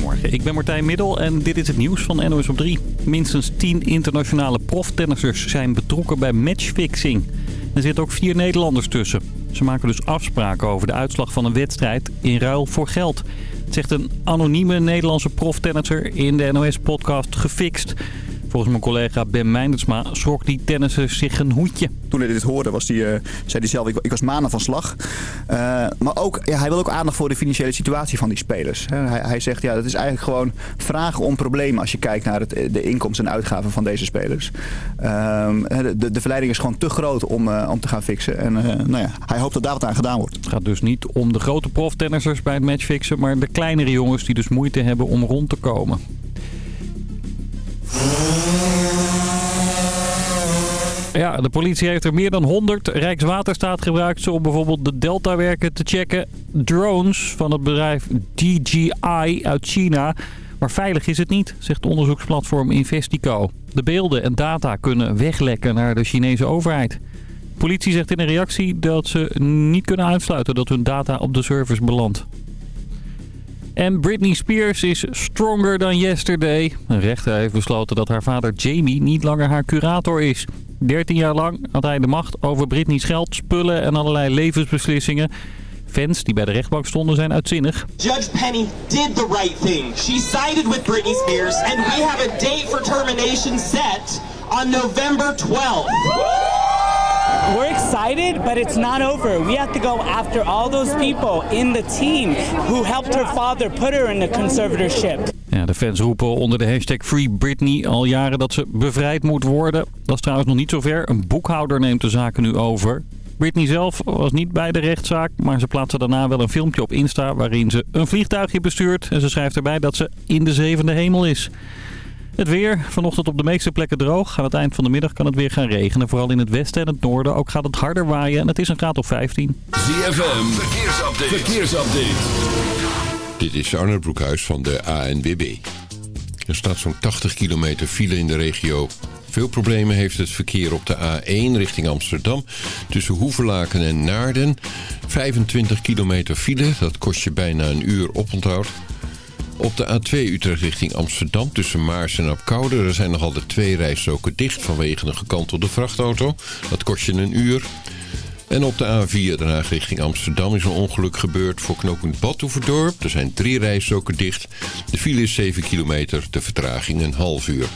Goedemorgen, ik ben Martijn Middel en dit is het nieuws van NOS op 3. Minstens 10 internationale proftennissers zijn betrokken bij matchfixing. Er zitten ook vier Nederlanders tussen. Ze maken dus afspraken over de uitslag van een wedstrijd in ruil voor geld. Het zegt een anonieme Nederlandse proftennisser in de NOS-podcast Gefixt. Volgens mijn collega Ben Meindersma schrok die tennisser zich een hoedje. Toen hij dit hoorde, was die, uh, zei hij zelf, ik, ik was maanden van slag. Uh, maar ook, ja, hij wil ook aandacht voor de financiële situatie van die spelers. Hij, hij, zegt, ja, dat is eigenlijk gewoon vragen om problemen als je kijkt naar het, de inkomsten en uitgaven van deze spelers. Uh, de, de verleiding is gewoon te groot om, uh, om te gaan fixen. En nou ja, hij hoopt dat daar wat aan gedaan wordt. Het gaat dus niet om de grote proftennissers bij het matchfixen, maar de kleinere jongens die dus moeite hebben om rond te komen. Ja, de politie heeft er meer dan 100. Rijkswaterstaat gebruikt om bijvoorbeeld de deltawerken te checken. Drones van het bedrijf DJI uit China. Maar veilig is het niet, zegt onderzoeksplatform Investico. De beelden en data kunnen weglekken naar de Chinese overheid. De politie zegt in een reactie dat ze niet kunnen uitsluiten dat hun data op de servers belandt. En Britney Spears is stronger than yesterday. Een rechter heeft besloten dat haar vader Jamie niet langer haar curator is. 13 jaar lang had hij de macht over Britney's geld, spullen en allerlei levensbeslissingen. Fans die bij de rechtbank stonden zijn uitzinnig. Judge Penny did the right thing. She sided with Britney Spears and we have a date for termination set on November 12th. We're excited, but it's not over. We have to go after all those people in the team who helped her father put her in the conservatorship. Ja, de fans roepen onder de hashtag Free Britney al jaren dat ze bevrijd moet worden. Dat is trouwens nog niet zover. Een boekhouder neemt de zaken nu over. Britney zelf was niet bij de rechtszaak, maar ze plaatste daarna wel een filmpje op Insta waarin ze een vliegtuigje bestuurt. En ze schrijft erbij dat ze in de zevende hemel is. Het weer, vanochtend op de meeste plekken droog. Aan het eind van de middag kan het weer gaan regenen. Vooral in het westen en het noorden. Ook gaat het harder waaien en het is een graad of 15. ZFM, verkeersupdate. verkeersupdate. Dit is Arne Broekhuis van de ANWB. Er staat zo'n 80 kilometer file in de regio. Veel problemen heeft het verkeer op de A1 richting Amsterdam. Tussen Hoevelaken en Naarden. 25 kilometer file, dat kost je bijna een uur oponthoud. Op de A2 Utrecht richting Amsterdam tussen Maars en Apkoude... er zijn nog altijd twee rijstroken dicht vanwege een gekantelde vrachtauto. Dat kost je een uur. En op de A4 Den Haag richting Amsterdam is een ongeluk gebeurd voor knooppunt Badhoevedorp. Er zijn drie rijstroken dicht. De file is 7 kilometer, de vertraging een half uur.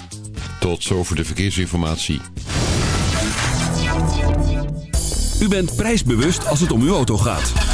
Tot zover de verkeersinformatie. U bent prijsbewust als het om uw auto gaat.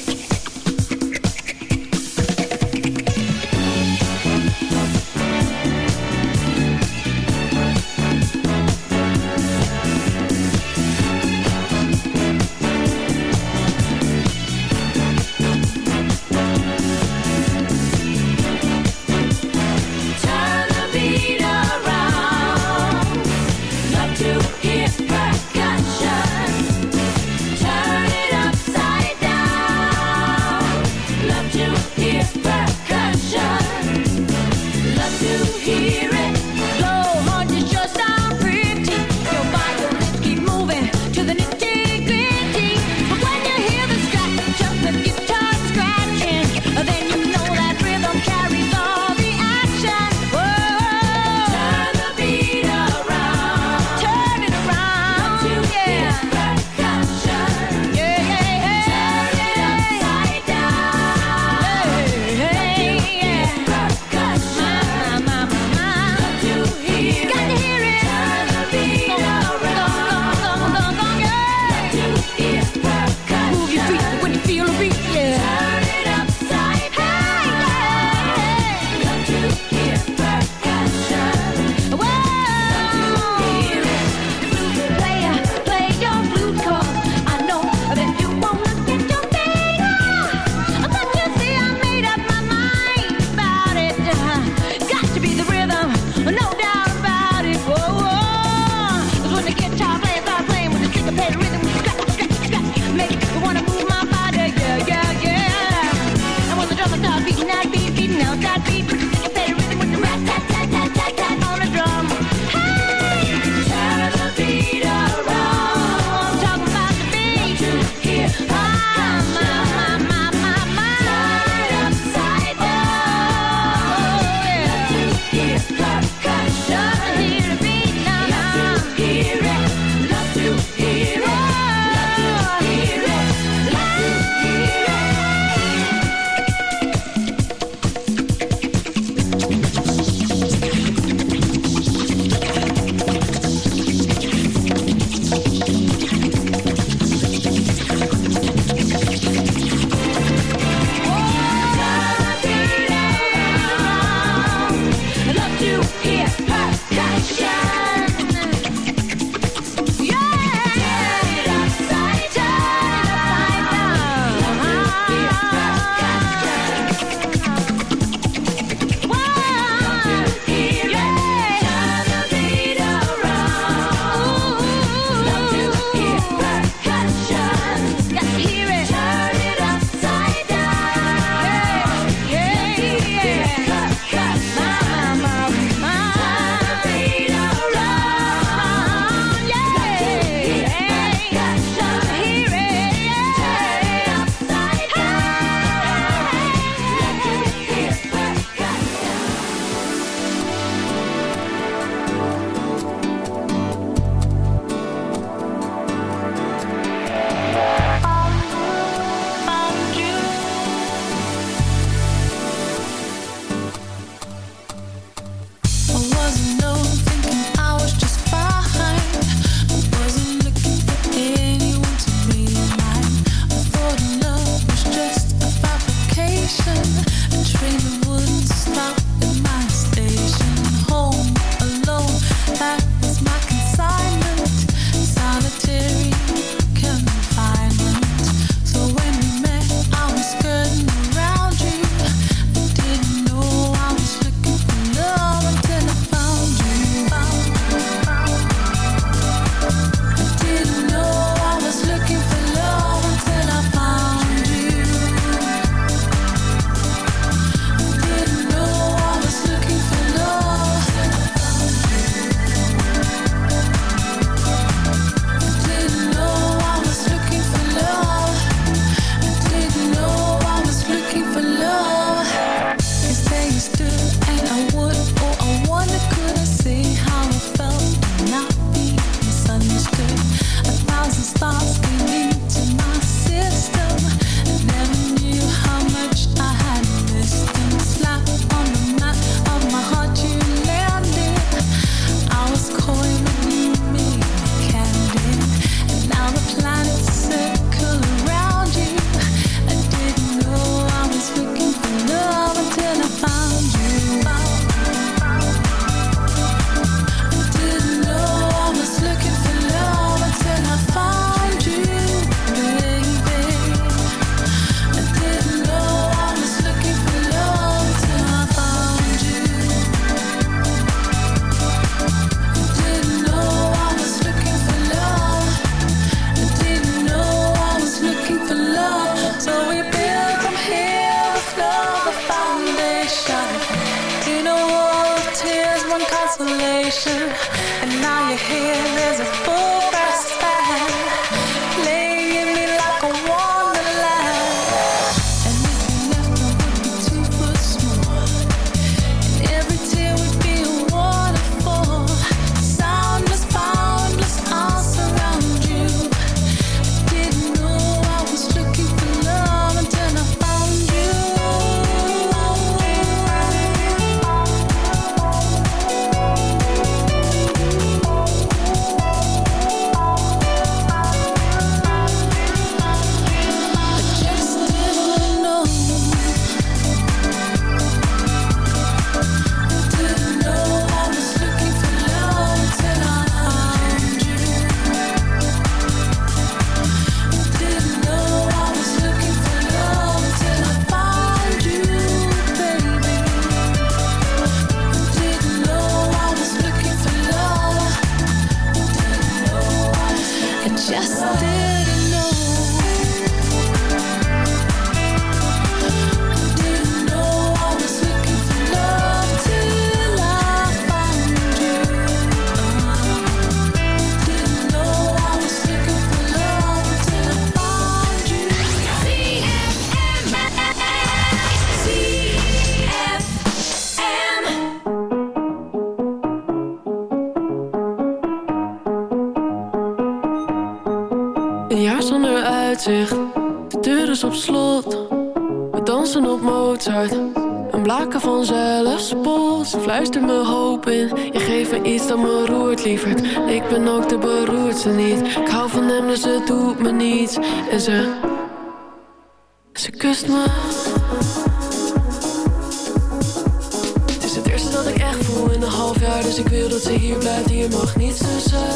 Ze fluistert me hoop in, je geeft me iets dat me roert, lieverd. Ik ben ook de beroerdste niet, ik hou van hem dus het doet me niets. En ze, ze kust me. Het is het eerste dat ik echt voel in een half jaar, dus ik wil dat ze hier blijft. Hier mag niets tussen.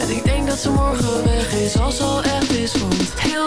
En ik denk dat ze morgen weg is, als ze al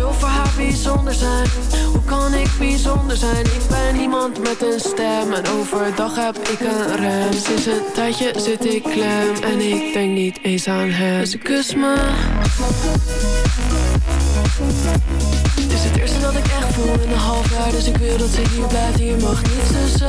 wil voor haar bijzonder zijn. Hoe kan ik bijzonder zijn? Ik ben iemand met een stem En overdag heb ik een rem. Sinds een tijdje zit ik klem En ik denk niet eens aan hem. Ze kust me. Het is het eerste dat ik echt voel in een half jaar. Dus ik wil dat ze hier blijft, hier mag niets tussen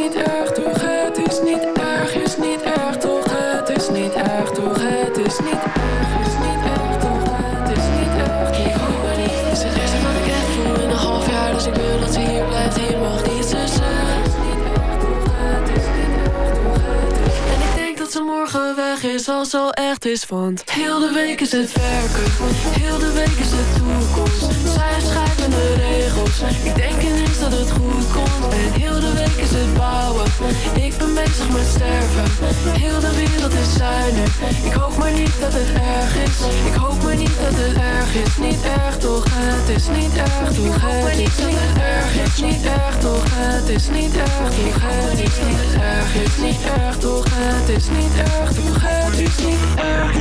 erg toch? Het is niet erg, is niet erg toch, het is niet erg toch? Het is niet erg, is niet erg toch, het is niet erg. Ik hoop niet, het is het wat ik echt voel in een half jaar Dus ik wil dat ze hier blijft, hier mag niets tussen En ik denk dat ze morgen weg is als ze al echt is Want heel de week is het werken. Heel de week is de toekomst. Zij schrijven de regels. Ik denk ineens dat het goed komt. En heel de week is het bouwen. Ik ben bezig met sterven. Heel de wereld is nu Ik hoop maar niet dat het erg is. Ik hoop maar niet dat het erg is. Niet erg toch, het is niet erg toch? Het is niet erg, het is. Niet erg toch? Het is niet erg toch? Het is. Niet erg, het is niet erg toch? Het is niet erg. Toch Het is niet erg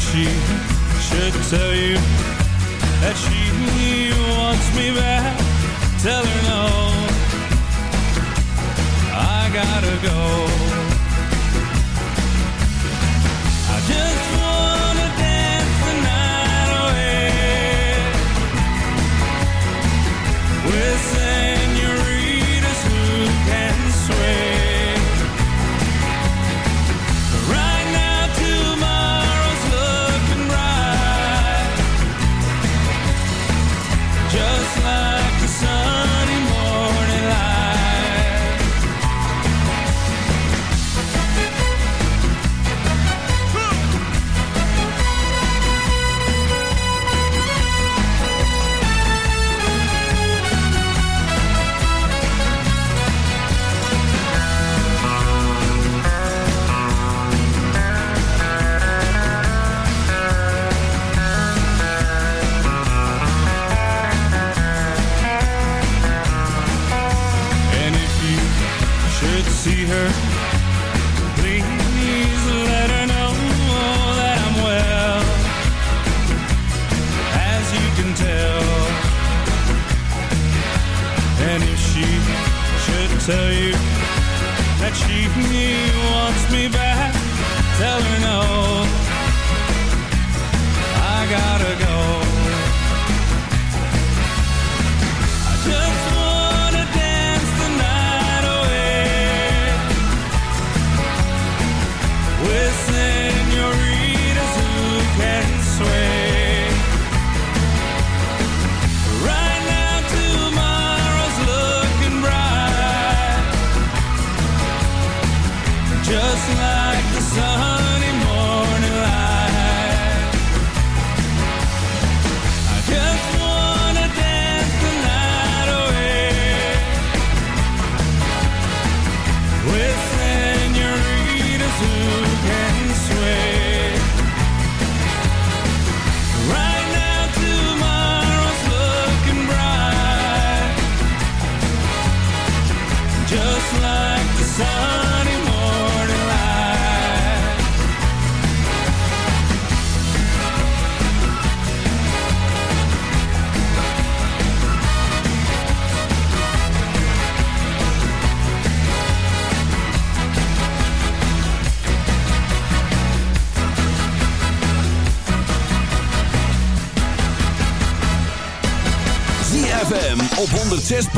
that she should tell you that she wants me back. Tell her no, I gotta go.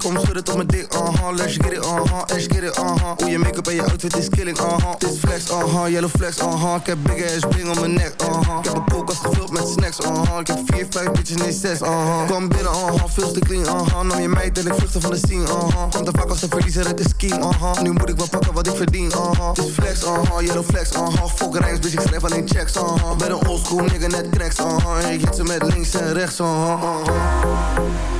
Kom schudden tot mijn dik, uh-huh Let's get it, uh-huh, let's get it, uh-huh Hoe je make-up en je outfit is killing, uh-huh Dit flex, uh-huh, yellow flex, uh-huh Ik heb big ass bling om mijn nek, uh-huh Ik heb een koelkast gevuld met snacks, uh-huh Ik heb vier, vijf bitches, nee zes, uh-huh Kom binnen, uh-huh, veel te clean, uh-huh Nam je meid en ik vluchtte van de scene, uh-huh Komt te vaak als een verliezer, het is scheme, uh-huh Nu moet ik wel pakken wat ik verdien, uh-huh Dit flex, uh-huh, yellow flex, uh-huh Fuck rijks, bitch, ik schrijf alleen checks, uh-huh Ben een oldschool nigga, net cracks, uh-huh Ik hit ze met links en rechts, uh-huh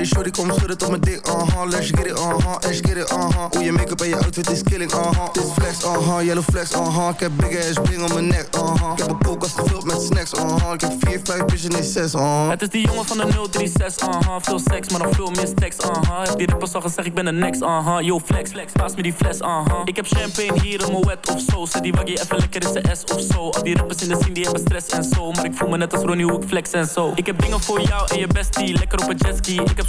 Hey, shorty, kom schudden tot mijn dik, uh-huh. Let's get it, uh-huh, let's get it, uh-huh. Hoe je make-up en je outfit is killing, uh-huh. Dit flex, uh-huh, yellow flex, uh-huh. Ik heb big ass bling om mijn nek, uh-huh. Ik heb een koelkast gevuld met snacks, uh-huh. Ik heb 4, 5 bitches in 6, uh-huh. Het is die jongen van de 036, uh-huh. Veel seks, maar nog veel meer stacks, uh-huh. Heb die rappers al gezegd, ik ben de next, uh-huh. Yo, flex, flex, paas me die fles, uh-huh. Ik heb champagne hier in mijn wet of zo. Zet die waggie even lekker in zijn S of zo. Al die rappers in de scene, die hebben stress en zo. Maar ik voel me net als Ronnie, hoe ik flex en zo. Ik heb dingen voor jou en je bestie, lekker op een jetski. Ik heb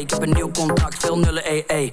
Ik heb een nieuw contract, veel nullen, ee, ee.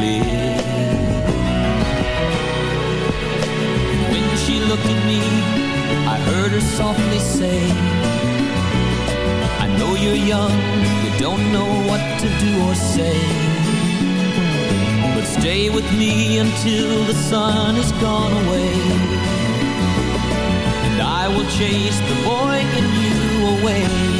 tulip. When she looked at me, I heard her softly say, I know you're young, you don't know what to do or say. But stay with me until the sun has gone away. And I will chase the boy in you away.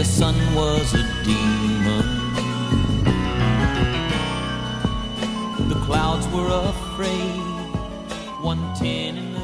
the sun was a demon. The clouds were afraid, one ten in the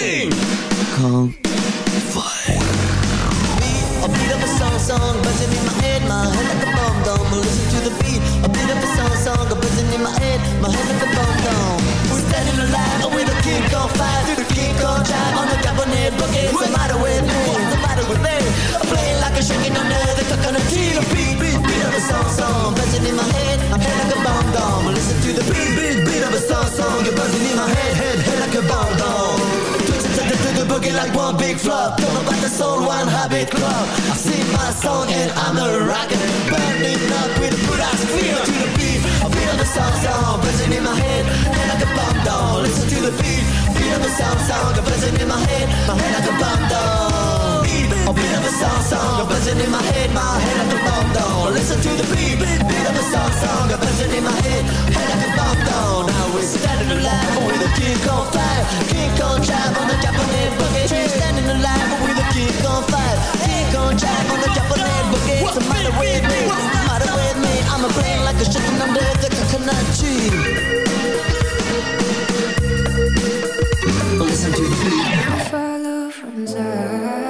kidding! One big flop. Don't know about the soul, one habit club. I sing my song and I'm a rocker. Burning up with a good ass feel to the beat. I feel the song song buzzing in my head, head like a bomb down. Listen to the beat, of a song song buzzing in my head, my head like a bomb down. A beat of a song song buzzing in my head, my head like a bomb down. Listen to the beat, beat of a song song buzzing in my head, head like a bomb down. Now we're standing alive with a kick on fire, kick on drive on the Japanese boogie. We're standing alive with a kick on fire, kick on drive on the Japanese boogie. What's the matter with me? What's the matter with me? I'm a brain like a chicken under the coconut tree. Listen to the beat. Follow from out,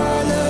follow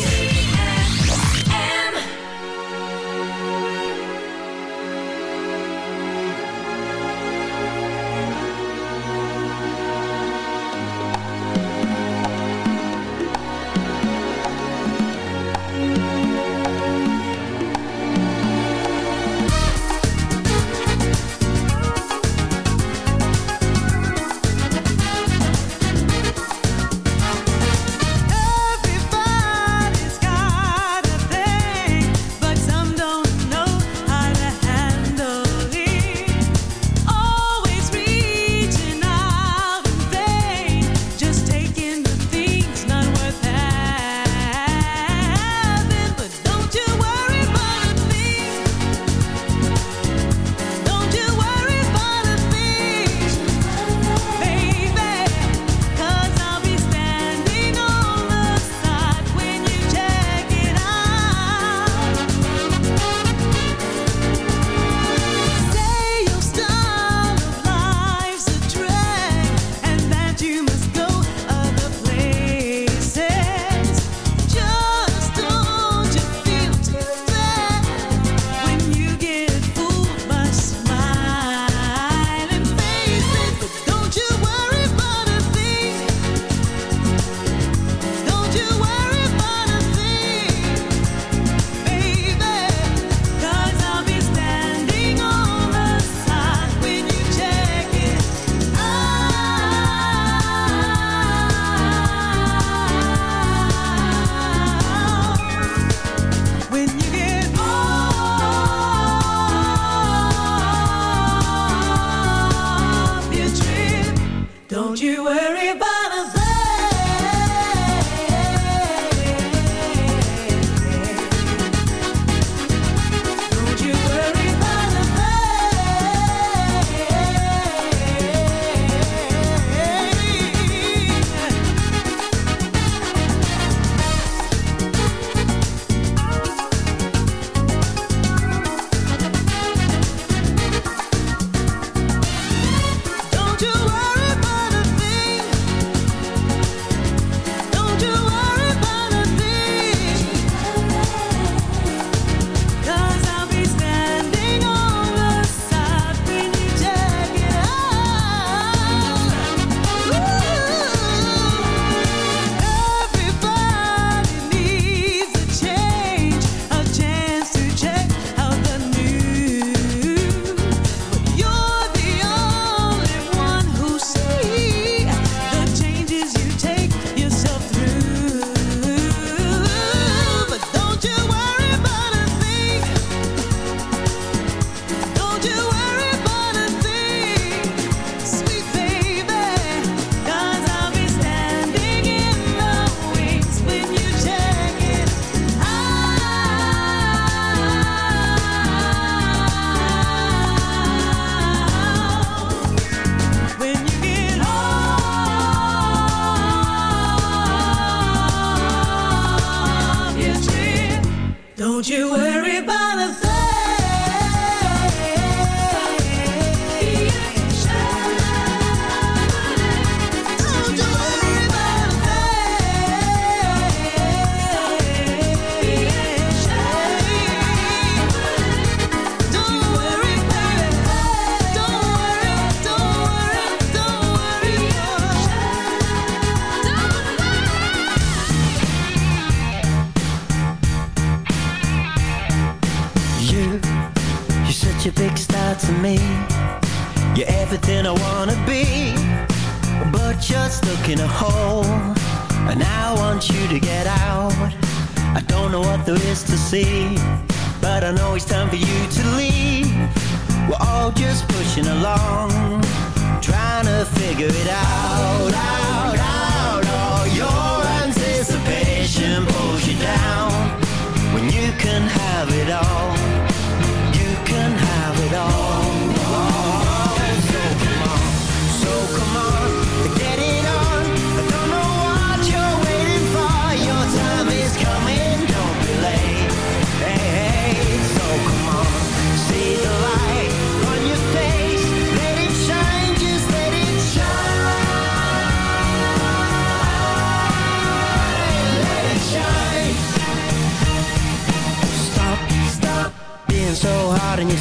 Don't you worry about see. But I know it's time for you to leave. We're all just pushing along.